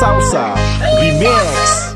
Salsa Remix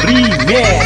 Record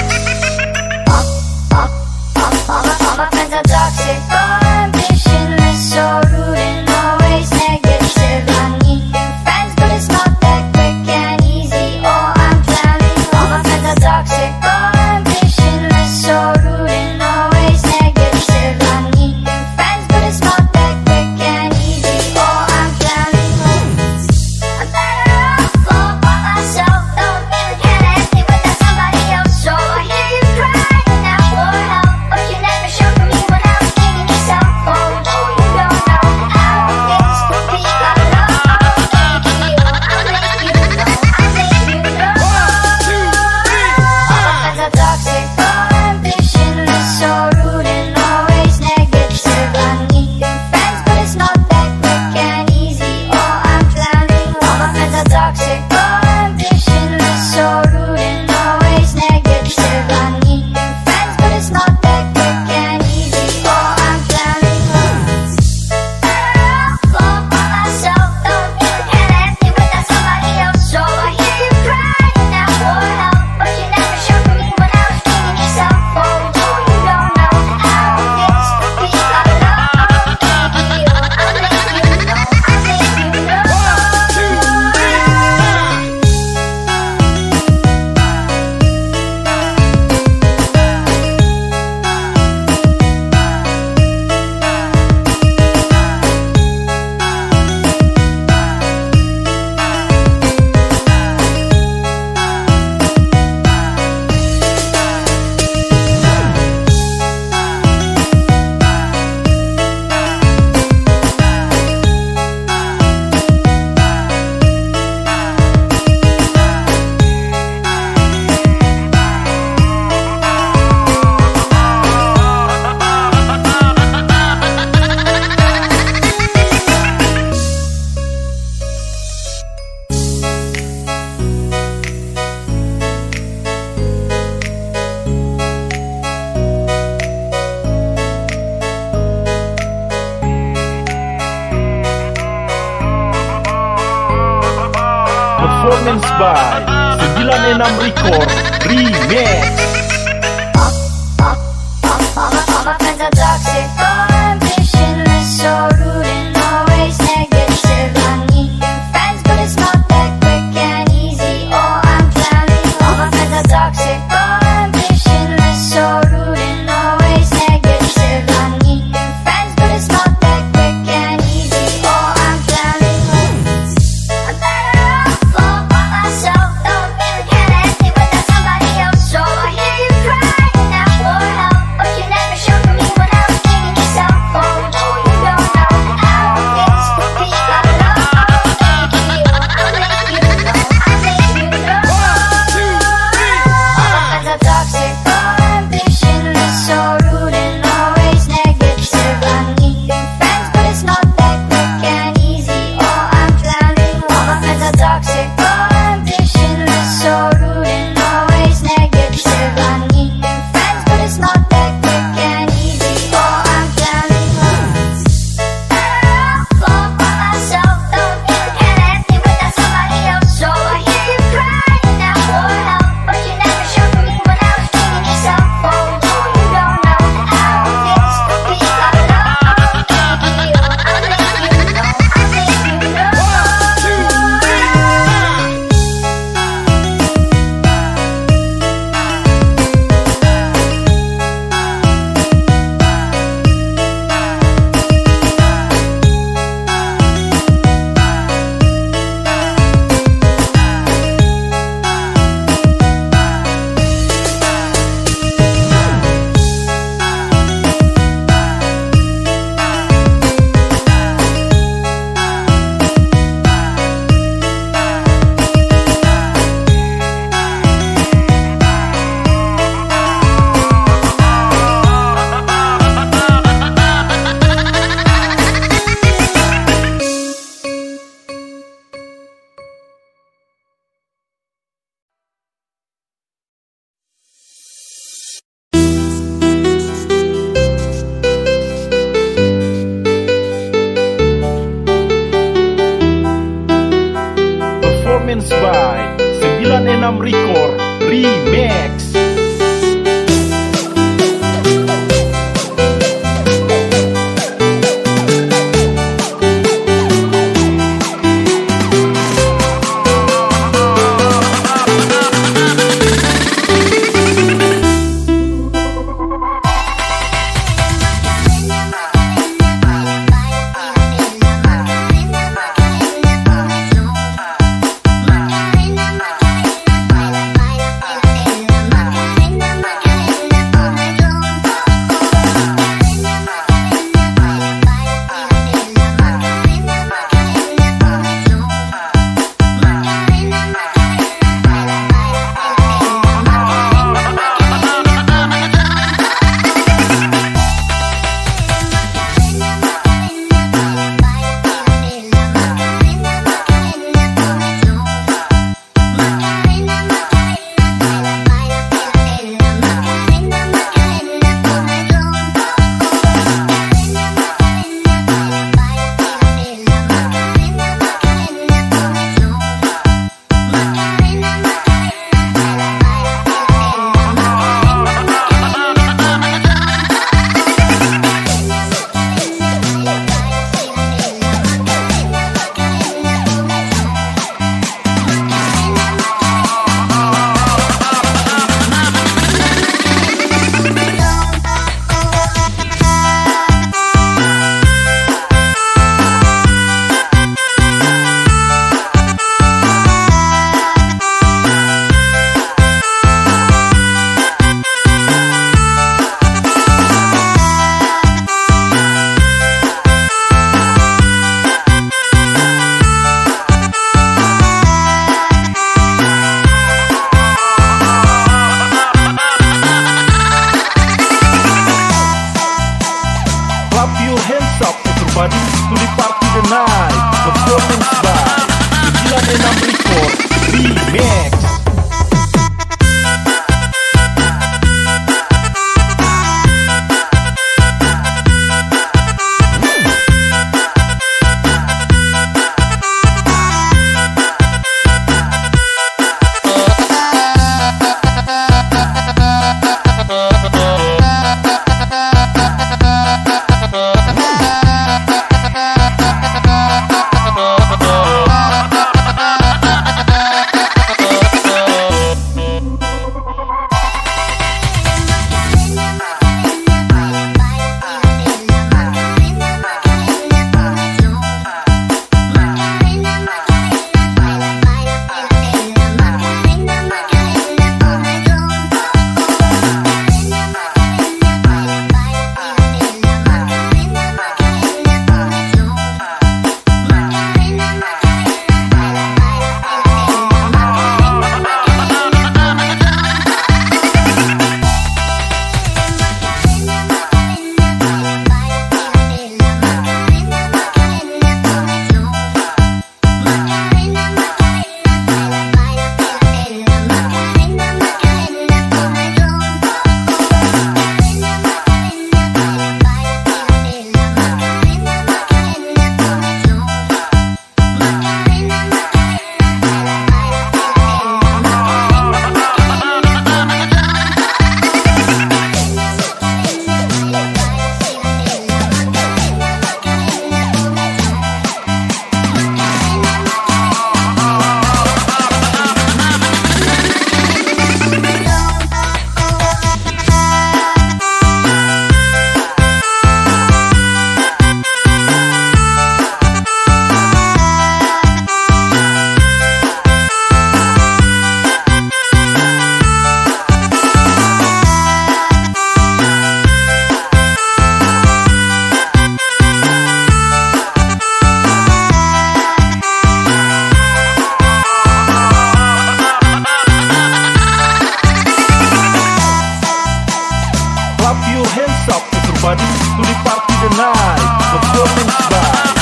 your hands up everybody. To the party tonight. Performance by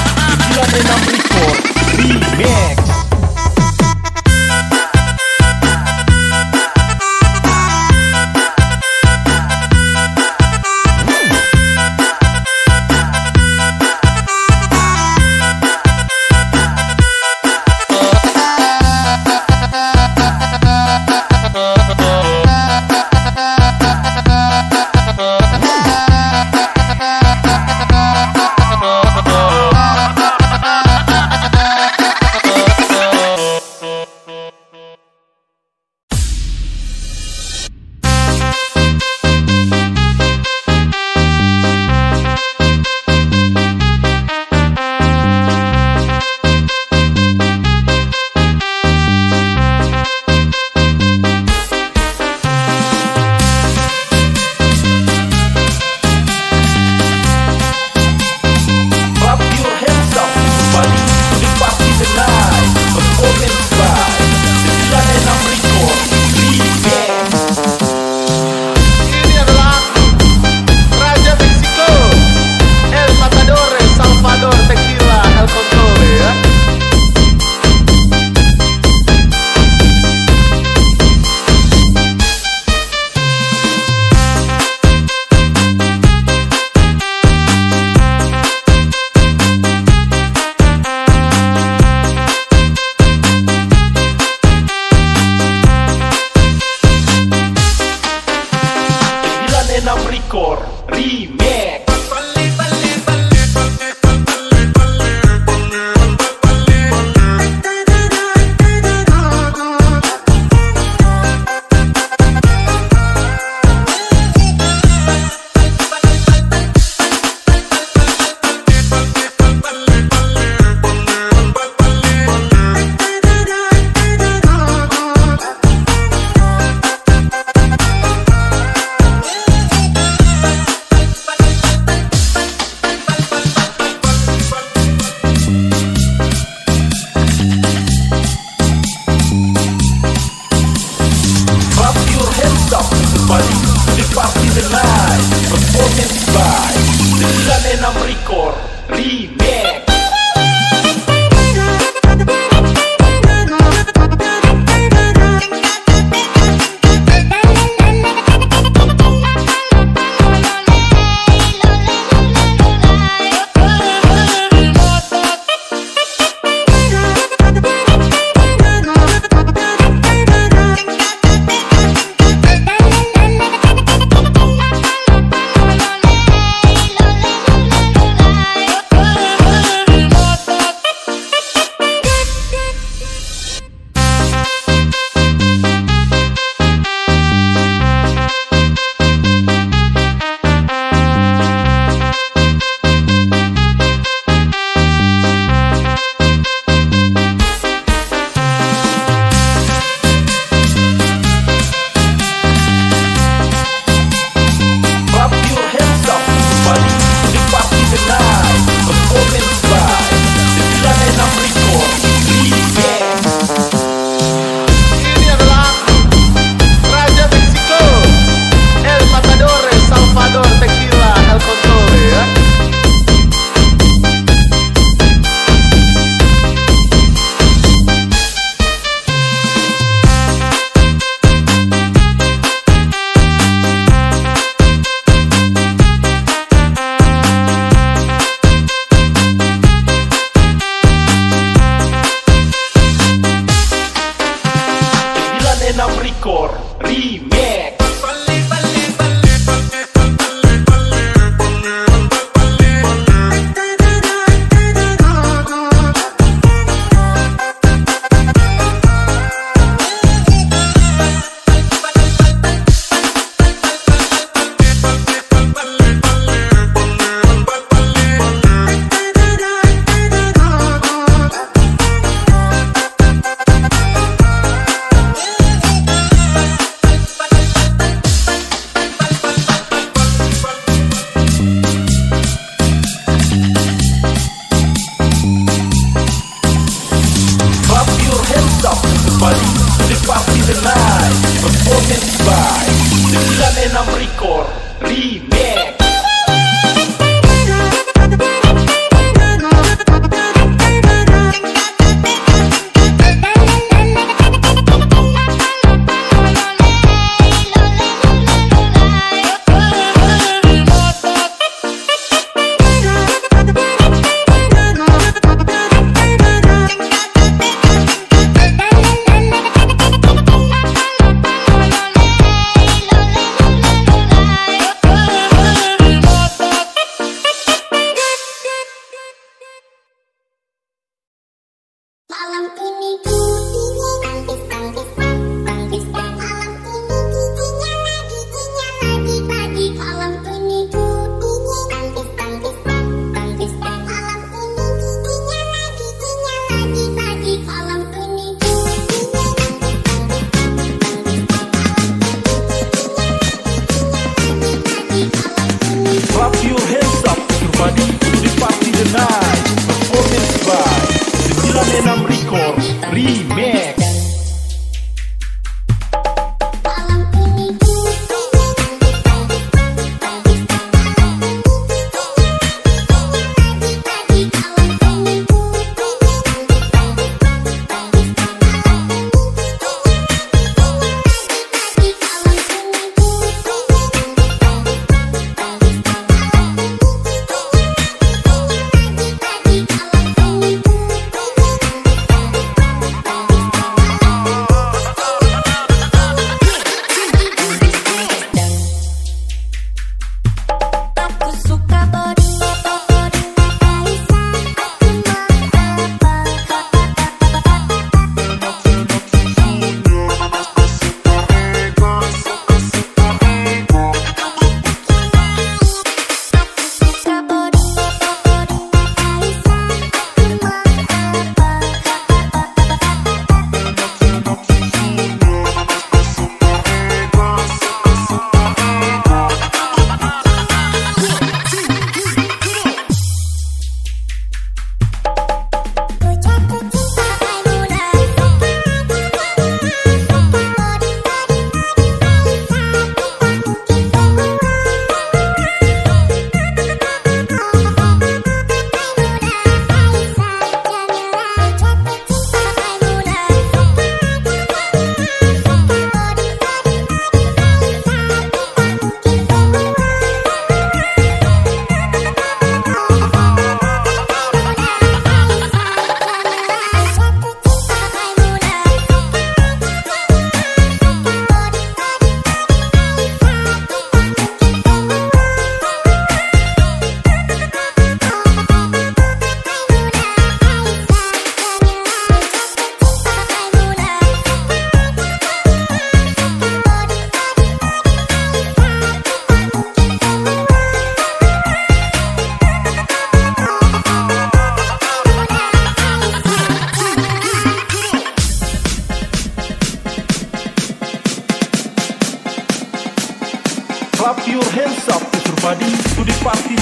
Gila Enam Record Remix Record Remix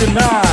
the